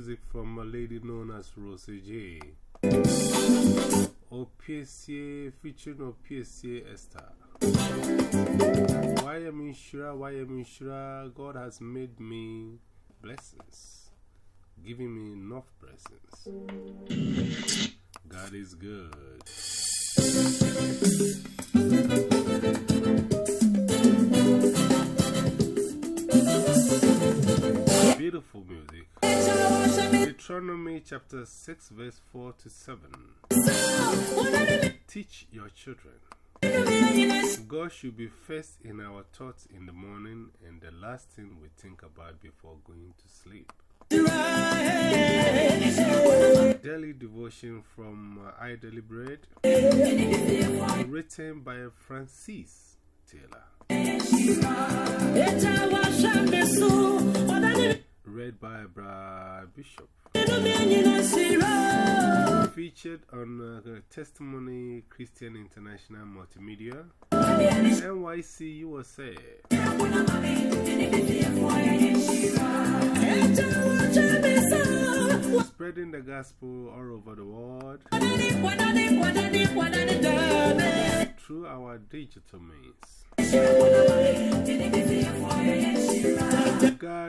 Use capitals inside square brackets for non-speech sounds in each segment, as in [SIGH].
Music from a lady known as Rosie J. OPSA featuring OPSA Esther. Why am I sure? Why am I sure? God has made me blessings, giving me enough blessings. God is good. Deuteronomy chapter 6, verse 4 to 7. Teach your children. God should be first in our thoughts in the morning and the last thing we think about before going to sleep. Daily devotion from uh, I Bread, written by Francis Taylor. Read by Bra Bishop. Featured on uh, Testimony Christian International Multimedia, NYC USA. Spreading the gospel all over the world through our digital means.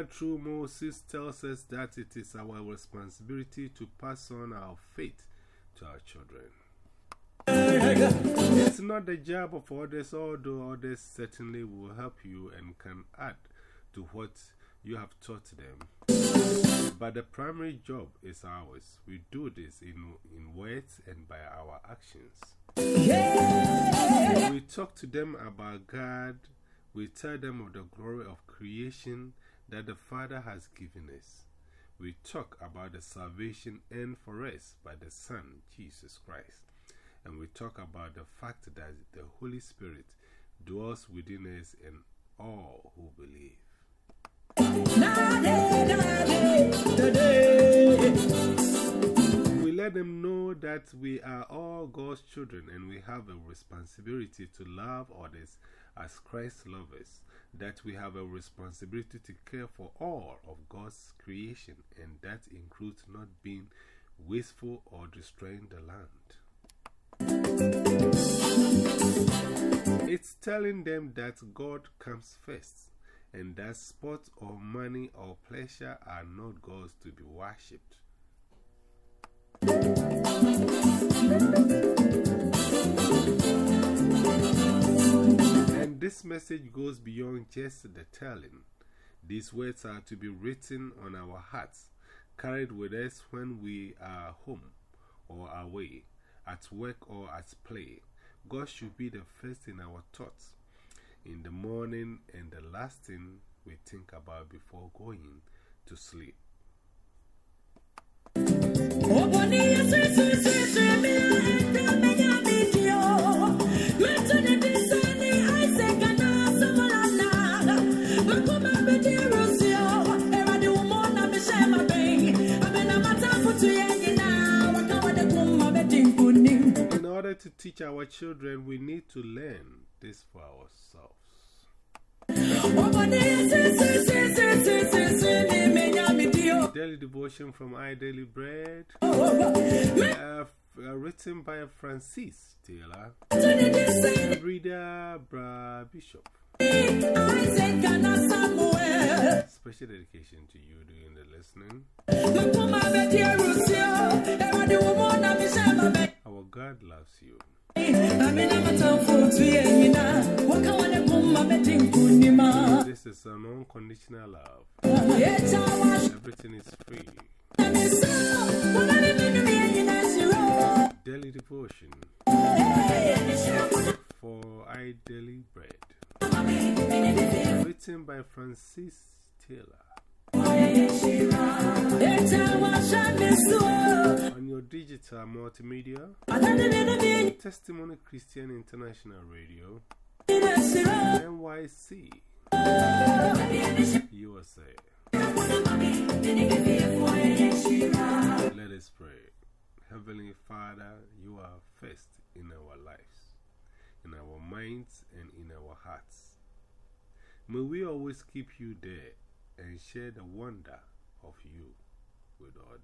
God, through Moses, tells us that it is our responsibility to pass on our faith to our children. It's not the job of others, although others certainly will help you and can add to what you have taught them. But the primary job is ours. We do this in, in words and by our actions. We talk to them about God. We tell them of the glory of creation that the Father has given us. We talk about the salvation earned for us by the Son, Jesus Christ. And we talk about the fact that the Holy Spirit dwells within us and all who believe. Let them know that we are all God's children and we have a responsibility to love others as Christ loves us, that we have a responsibility to care for all of God's creation, and that includes not being wasteful or destroying the land. It's telling them that God comes first and that sport or money or pleasure are not gods to be worshipped. And this message goes beyond just the telling. These words are to be written on our hearts, carried with us when we are home or away, at work or at play. God should be the first in our thoughts in the morning and the last thing we think about before going to sleep. In order to teach our children, we need to learn this for ourselves. Daily devotion from I Daily Bread, [LAUGHS] uh, uh, written by Francis Taylor, reader Bra Bishop. Special dedication to you doing the listening. Our God loves you. This is an unconditional love. Everything is free. Daily devotion for I Daily Bread. Written by Francis Taylor. On your digital multimedia, Testimony Christian International Radio, NYC, USA. Let us pray. Heavenly Father, you are first in our lives, in our minds, and in our hearts. May we always keep you there and share the wonder of you with all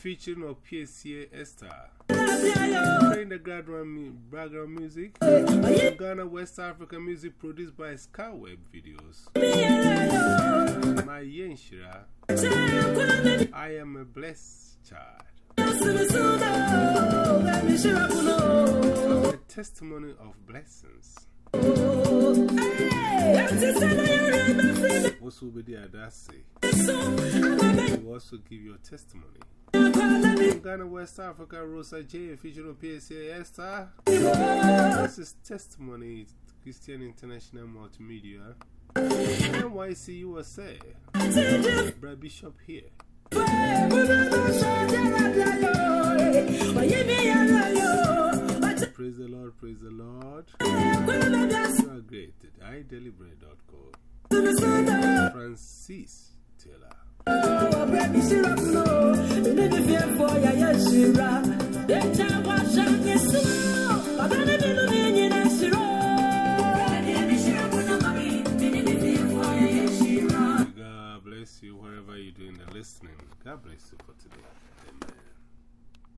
featuring of PSA Esther. Playing the background, music. Ghana West African music produced by Skyweb Videos. My Yenshira. I am a blessed child. A testimony of blessings. Will be the Adasi? You also give your testimony. Ghana, West Africa, Rosa J, featuring PSA Esther. This is Testimony Christian International Multimedia. NYC USA. Brad Bishop here. Praise the Lord, praise the Lord. You are great. iDailyBread.co. Francis Taylor. Oh, baby, she rock no. You need to fear for ya, yes, she